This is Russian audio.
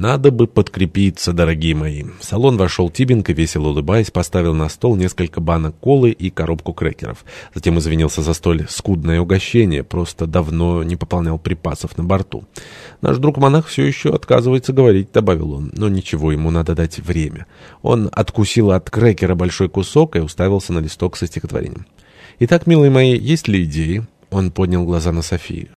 «Надо бы подкрепиться, дорогие мои». В салон вошел Тибинг и, весело улыбаясь, поставил на стол несколько банок колы и коробку крекеров. Затем извинился за столь скудное угощение, просто давно не пополнял припасов на борту. «Наш друг-монах все еще отказывается говорить», — добавил он. «Но ничего, ему надо дать время». Он откусил от крекера большой кусок и уставился на листок со стихотворением. «Итак, милые мои, есть ли идеи?» Он поднял глаза на Софию.